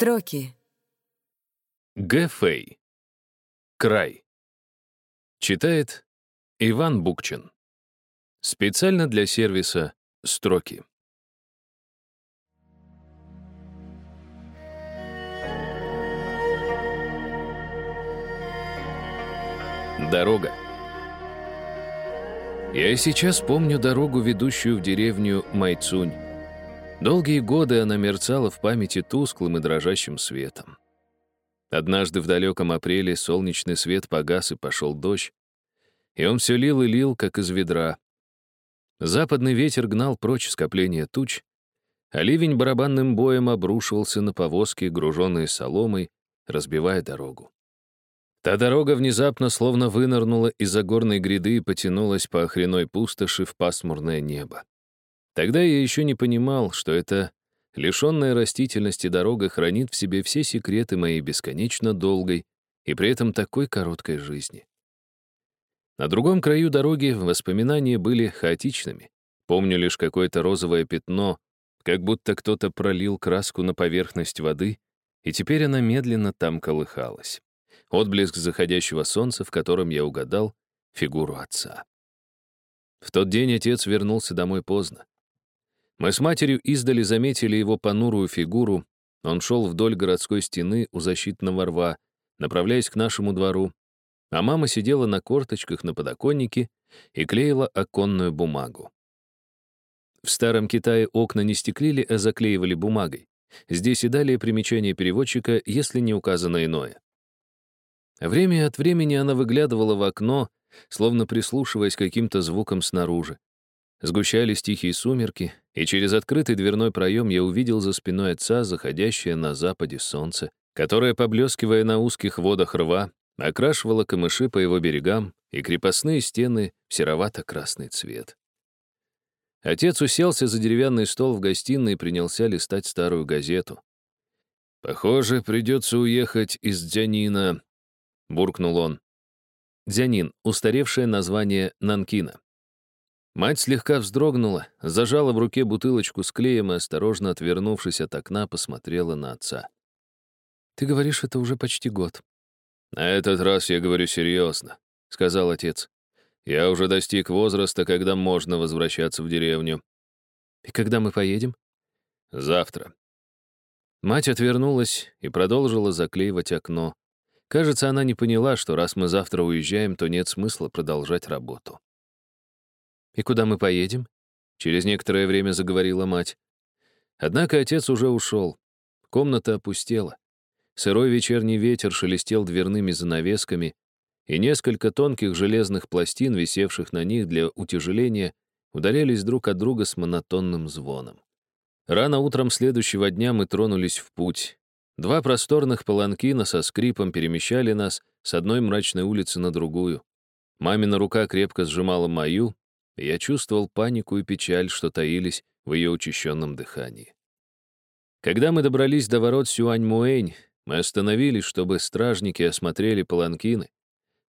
Строки. Г. Фэй. Край. Читает Иван Букчин. Специально для сервиса «Строки». Дорога. Я и сейчас помню дорогу, ведущую в деревню Майцунь. Долгие годы она мерцала в памяти тусклым и дрожащим светом. Однажды в далеком апреле солнечный свет погас и пошел дождь, и он все лил и лил, как из ведра. Западный ветер гнал прочь скопление туч, а ливень барабанным боем обрушивался на повозки, груженные соломой, разбивая дорогу. Та дорога внезапно словно вынырнула из-за горной гряды и потянулась по охреной пустоши в пасмурное небо. Тогда я еще не понимал, что эта лишенная растительности дорога хранит в себе все секреты моей бесконечно долгой и при этом такой короткой жизни. На другом краю дороги воспоминания были хаотичными. Помню лишь какое-то розовое пятно, как будто кто-то пролил краску на поверхность воды, и теперь она медленно там колыхалась. Отблеск заходящего солнца, в котором я угадал фигуру отца. В тот день отец вернулся домой поздно. Мы с матерью издали заметили его понурую фигуру. Он шел вдоль городской стены у защитного рва, направляясь к нашему двору, а мама сидела на корточках на подоконнике и клеила оконную бумагу. В Старом Китае окна не стеклили, а заклеивали бумагой. Здесь и далее примечание переводчика, если не указано иное. Время от времени она выглядывала в окно, словно прислушиваясь к каким-то звукам снаружи. Сгущались тихие сумерки, и через открытый дверной проем я увидел за спиной отца заходящее на западе солнце, которое, поблескивая на узких водах рва, окрашивало камыши по его берегам и крепостные стены в серовато-красный цвет. Отец уселся за деревянный стол в гостиной и принялся листать старую газету. «Похоже, придется уехать из Дзянина», — буркнул он. Дзянин — устаревшее название Нанкина. Мать слегка вздрогнула, зажала в руке бутылочку с клеем и, осторожно отвернувшись от окна, посмотрела на отца. «Ты говоришь, это уже почти год». «На этот раз я говорю серьезно», — сказал отец. «Я уже достиг возраста, когда можно возвращаться в деревню». «И когда мы поедем?» «Завтра». Мать отвернулась и продолжила заклеивать окно. Кажется, она не поняла, что раз мы завтра уезжаем, то нет смысла продолжать работу. «И куда мы поедем?» Через некоторое время заговорила мать. Однако отец уже ушел. Комната опустела. Сырой вечерний ветер шелестел дверными занавесками, и несколько тонких железных пластин, висевших на них для утяжеления, ударялись друг от друга с монотонным звоном. Рано утром следующего дня мы тронулись в путь. Два просторных паланкина со скрипом перемещали нас с одной мрачной улицы на другую. Мамина рука крепко сжимала мою, я чувствовал панику и печаль, что таились в ее учащенном дыхании. Когда мы добрались до ворот Сюань-Муэнь, мы остановились, чтобы стражники осмотрели паланкины.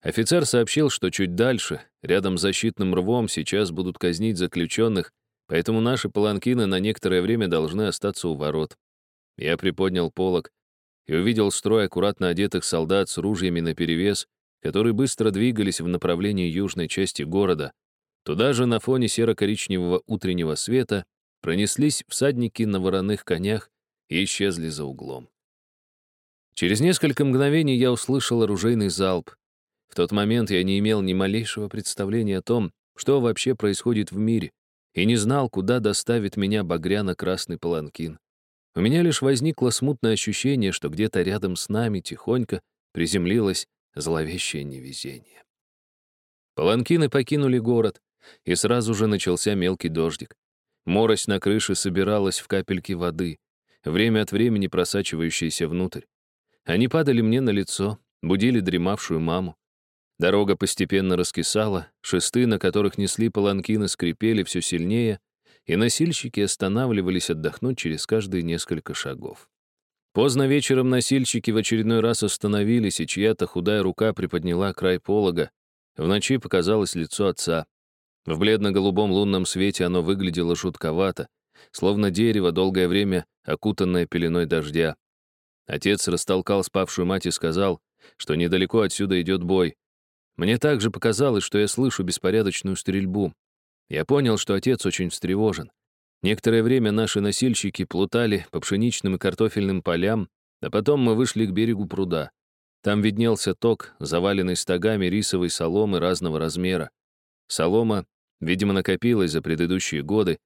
Офицер сообщил, что чуть дальше, рядом с защитным рвом, сейчас будут казнить заключенных, поэтому наши паланкины на некоторое время должны остаться у ворот. Я приподнял полог и увидел строй аккуратно одетых солдат с ружьями наперевес, которые быстро двигались в направлении южной части города, Туда же на фоне серо-коричневого утреннего света пронеслись всадники на вороных конях и исчезли за углом. Через несколько мгновений я услышал оружейный залп. В тот момент я не имел ни малейшего представления о том, что вообще происходит в мире, и не знал, куда доставит меня багряно-красный паланкин. У меня лишь возникло смутное ощущение, что где-то рядом с нами тихонько приземлилось зловещее невезение. Паланкины покинули город, и сразу же начался мелкий дождик. Морось на крыше собиралась в капельки воды, время от времени просачивающиеся внутрь. Они падали мне на лицо, будили дремавшую маму. Дорога постепенно раскисала, шесты, на которых несли паланкины, скрипели все сильнее, и носильщики останавливались отдохнуть через каждые несколько шагов. Поздно вечером носильщики в очередной раз остановились, и чья-то худая рука приподняла край полога. В ночи показалось лицо отца. В бледно-голубом лунном свете оно выглядело жутковато, словно дерево, долгое время окутанное пеленой дождя. Отец растолкал спавшую мать и сказал, что недалеко отсюда идет бой. Мне также показалось, что я слышу беспорядочную стрельбу. Я понял, что отец очень встревожен. Некоторое время наши носильщики плутали по пшеничным и картофельным полям, а потом мы вышли к берегу пруда. Там виднелся ток, заваленный стогами рисовой соломы разного размера. Солома, видимо, накопилась за предыдущие годы,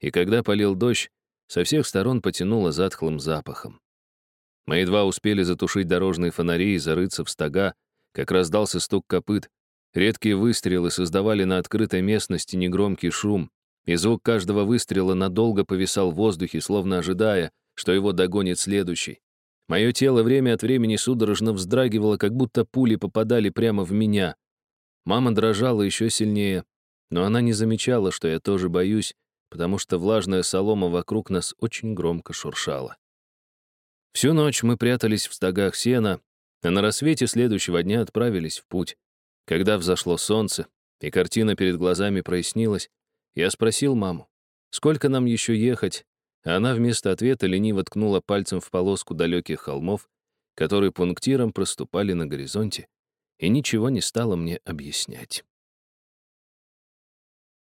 и когда полил дождь, со всех сторон потянуло затхлым запахом. Мы едва успели затушить дорожные фонари и зарыться в стога, как раздался стук копыт. Редкие выстрелы создавали на открытой местности негромкий шум, и звук каждого выстрела надолго повисал в воздухе, словно ожидая, что его догонит следующий. Мое тело время от времени судорожно вздрагивало, как будто пули попадали прямо в меня. Мама дрожала еще сильнее, но она не замечала, что я тоже боюсь, потому что влажная солома вокруг нас очень громко шуршала. Всю ночь мы прятались в стогах сена, а на рассвете следующего дня отправились в путь. Когда взошло солнце, и картина перед глазами прояснилась, я спросил маму, сколько нам еще ехать, а она вместо ответа лениво ткнула пальцем в полоску далеких холмов, которые пунктиром проступали на горизонте, и ничего не стала мне объяснять.